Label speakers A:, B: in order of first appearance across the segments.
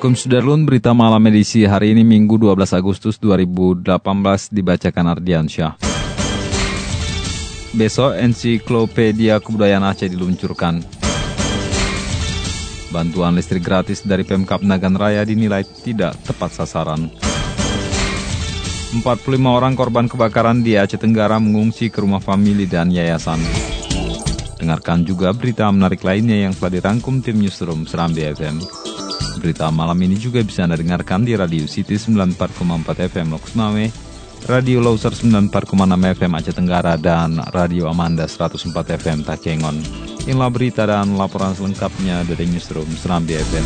A: Assalamualaikum Sudarlun, berita malam edisi hari ini Minggu 12 Agustus 2018 dibacakan Ardiansyah. Besok ensiklopedia kebudayaan Aceh diluncurkan. Bantuan listrik gratis dari Pemkap Nagan Raya dinilai tidak tepat sasaran. 45 orang korban kebakaran di Aceh Tenggara mengungsi ke rumah famili dan yayasan. Dengarkan juga berita menarik lainnya yang telah dirangkum tim Newsroom Serambi FM. Berita malam ini juga bisa Anda dengarkan di Radio City 94,4 FM Lokus Mame, Radio Loser 94,6 FM Aceh Tenggara, dan Radio Amanda 104 FM Takengon. Inilah berita dan laporan selengkapnya dari Newsroom Serambi FM.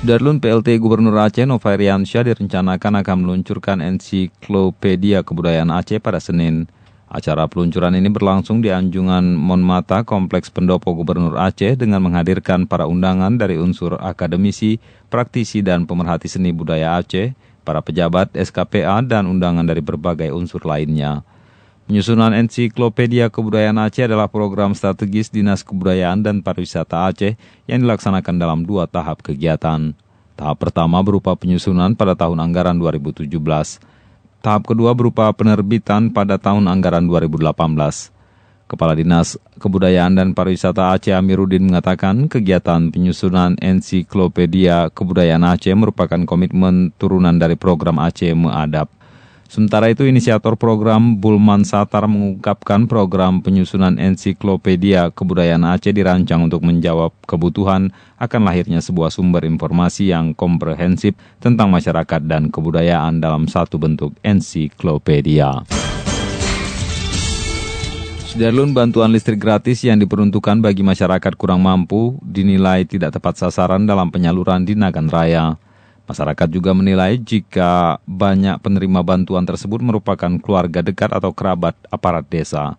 A: Sudarlun PLT Gubernur Aceh Novairiansyah direncanakan akan meluncurkan ensiklopedia kebudayaan Aceh pada Senin. Acara peluncuran ini berlangsung di Anjungan Monmata, Kompleks Pendopo Gubernur Aceh dengan menghadirkan para undangan dari unsur akademisi, praktisi, dan pemerhati seni budaya Aceh, para pejabat SKPA, dan undangan dari berbagai unsur lainnya. Penyusunan ensiklopedia kebudayaan Aceh adalah program strategis Dinas Kebudayaan dan Pariwisata Aceh yang dilaksanakan dalam dua tahap kegiatan. Tahap pertama berupa penyusunan pada tahun anggaran 2017. Tahap kedua berupa penerbitan pada tahun anggaran 2018. Kepala Dinas Kebudayaan dan Pariwisata Aceh Amiruddin mengatakan kegiatan penyusunan ensiklopedia kebudayaan Aceh merupakan komitmen turunan dari program Aceh Meadab. Sementara itu, inisiator program Bulman Satar mengungkapkan program penyusunan ensiklopedia kebudayaan Aceh dirancang untuk menjawab kebutuhan akan lahirnya sebuah sumber informasi yang komprehensif tentang masyarakat dan kebudayaan dalam satu bentuk ensiklopedia. Sudarlun bantuan listrik gratis yang diperuntukkan bagi masyarakat kurang mampu dinilai tidak tepat sasaran dalam penyaluran di Nagan Raya. Masyarakat juga menilai jika banyak penerima bantuan tersebut merupakan keluarga dekat atau kerabat aparat desa.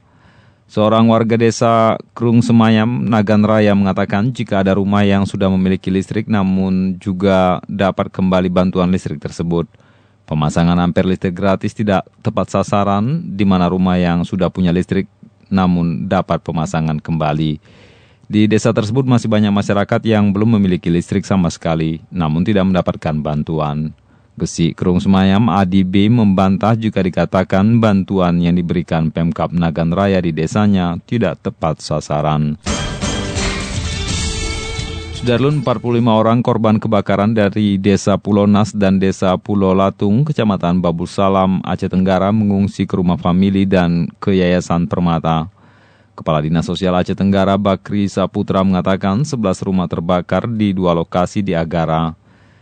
A: Seorang warga desa Krung Semayam, Nagan Raya mengatakan jika ada rumah yang sudah memiliki listrik namun juga dapat kembali bantuan listrik tersebut. Pemasangan ampere listrik gratis tidak tepat sasaran di mana rumah yang sudah punya listrik namun dapat pemasangan kembali. Di desa tersebut masih banyak masyarakat yang belum memiliki listrik sama sekali, namun tidak mendapatkan bantuan. Gesi Kerung Semayam Adi B membantah jika dikatakan bantuan yang diberikan Pemkap Nagan Raya di desanya tidak tepat sasaran. Sudarlun 45 orang korban kebakaran dari Desa Pulau Nas dan Desa Pulau Latung, Kecamatan Babul Salam, Aceh Tenggara mengungsi ke rumah famili dan ke Yayasan Permata. Kepala Dinas Sosial Aceh Tenggara Bakri Saputra mengatakan 11 rumah terbakar di dua lokasi di Agara.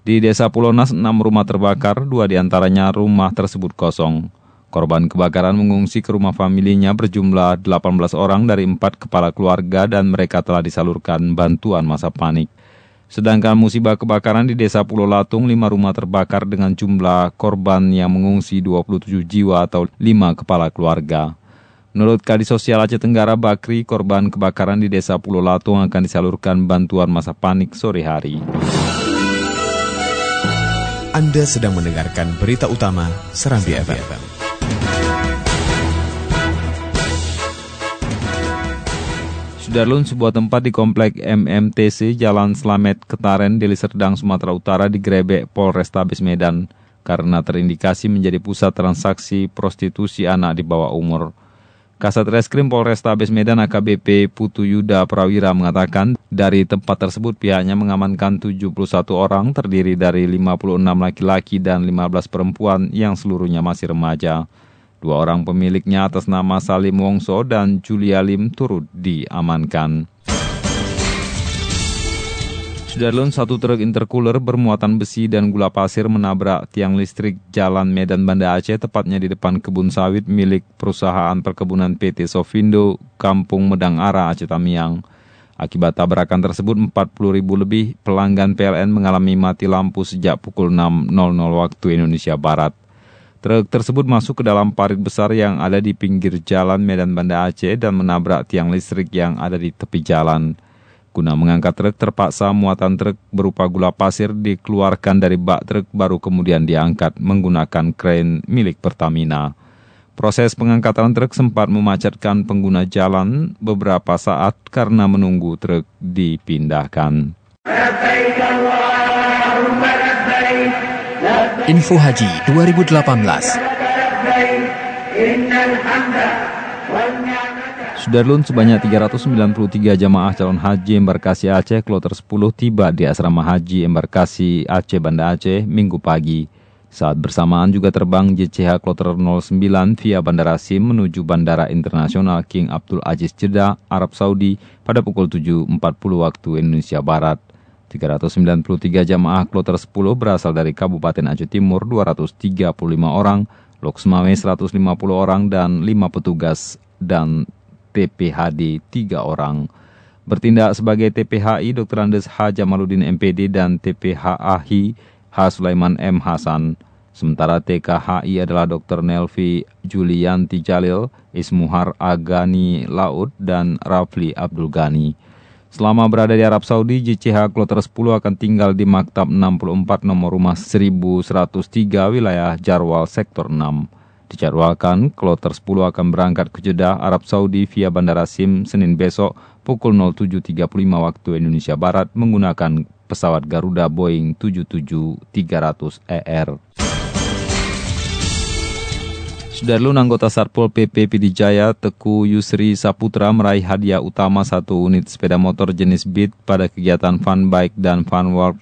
A: Di Desa Pulau Nas 6 rumah terbakar, dua di antaranya rumah tersebut kosong. Korban kebakaran mengungsi ke rumah familinya berjumlah 18 orang dari empat kepala keluarga dan mereka telah disalurkan bantuan masa panik. Sedangkan musibah kebakaran di Desa Pulau Latung, 5 rumah terbakar dengan jumlah korban yang mengungsi 27 jiwa atau 5 kepala keluarga. Menurut Kadis Sosial Aceh Tenggara Bakri, korban kebakaran di Desa Pulau Latung akan disalurkan bantuan masa panik sore hari.
B: Anda sedang mendengarkan berita utama Serambi FM.
A: Sudarlun, sebuah tempat di komplek MMTC Jalan Slamet Ketaren, Deli Serdang, Sumatera Utara digrebek Polrestabes Medan karena terindikasi menjadi pusat transaksi prostitusi anak di bawah umur. Kasat Reskrim Polrestabes Medan AKBP Putu Yuda Prawira mengatakan dari tempat tersebut pihaknya mengamankan 71 orang terdiri dari 56 laki-laki dan 15 perempuan yang seluruhnya masih remaja. Dua orang pemiliknya atas nama Salim Wongso dan Julia Lim turut diamankan. Sudarlun, satu truk intercooler bermuatan besi dan gula pasir menabrak tiang listrik Jalan Medan Banda Aceh, tepatnya di depan kebun sawit milik perusahaan perkebunan PT Sofindo, Kampung Medang Ara, Aceh Tamiang. Akibat tabrakan tersebut, 40 ribu lebih pelanggan PLN mengalami mati lampu sejak pukul 6.00 waktu Indonesia Barat. Truk tersebut masuk ke dalam parit besar yang ada di pinggir jalan Medan Banda Aceh dan menabrak tiang listrik yang ada di tepi jalan. Guna mengangkat truk terpaksa muatan truk berupa gula pasir dikeluarkan dari bak truk baru kemudian diangkat menggunakan kren milik Pertamina. Proses pengangkatan truk sempat memacetkan pengguna jalan beberapa saat karena menunggu truk dipindahkan.
B: Info Haji 2018
A: Sudarlun sebanyak 393 jamaah calon haji embarkasi Aceh kloter 10 tiba di asrama haji embarkasi Aceh Banda Aceh minggu pagi. Saat bersamaan juga terbang JCH kloter 09 via Bandara Sim menuju Bandara Internasional King Abdul Aziz Jeddah, Arab Saudi pada pukul 7.40 waktu Indonesia Barat. 393 jamaah kloter 10 berasal dari Kabupaten Aceh Timur 235 orang, Loksmawe 150 orang, dan 5 petugas dan TPHD tiga orang. Bertindak sebagai TPHI Dr. Andes H. Jamaluddin MPD dan TPHAHI H. Sulaiman M. Hasan. Sementara TKHI adalah Dr. Nelvi Julianti Jalil, Ismuhar Agani Laut, dan Rafli Abdul Ghani. Selama berada di Arab Saudi, JCH Kloter 10 akan tinggal di Maktab 64 nomor rumah 1103 wilayah Jarwal Sektor 6. Dijadwalkan, kloter 10 akan berangkat ke Jeddah, Arab Saudi via Bandara Sim Senin besok pukul 07.35 waktu Indonesia Barat menggunakan pesawat Garuda Boeing 77300ER. Sudarlun anggota Satpol PP Pidijaya Teku Yusri Saputra meraih hadiah utama satu unit sepeda motor jenis Beat pada kegiatan Fun Bike dan Fun Walk.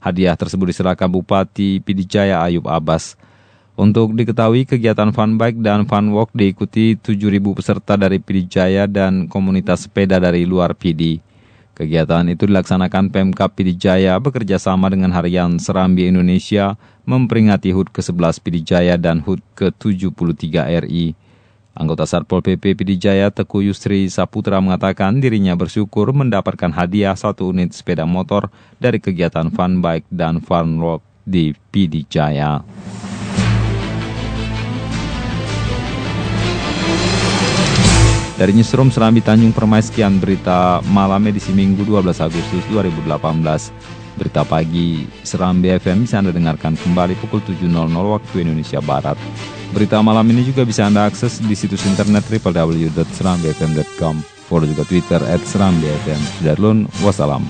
A: Hadiah tersebut diserahkan Bupati Pidijaya Ayub Abbas. Untuk diketahui, kegiatan fun bike dan fun walk diikuti 7.000 peserta dari Pidijaya dan komunitas sepeda dari luar PD. Kegiatan itu dilaksanakan Pemkap Pidijaya bekerja sama dengan Harian Serambi Indonesia memperingati HUT ke-11 Pidijaya dan HUT ke-73 RI. Anggota Satpol PP Pidijaya Teku Yusri Saputra mengatakan dirinya bersyukur mendapatkan hadiah satu unit sepeda motor dari kegiatan fun bike dan fun walk di Pidijaya. Dari Newsroom Serambi Tanjung Permai, sekian berita malam edisi Minggu 12 Agustus 2018. Berita pagi Serambi FM bisa Anda dengarkan kembali pukul 7.00 waktu Indonesia Barat. Berita malam ini juga bisa Anda akses di situs internet www.serambifm.com. Follow juga Twitter at Serambi FM. Sudarlun, wassalam.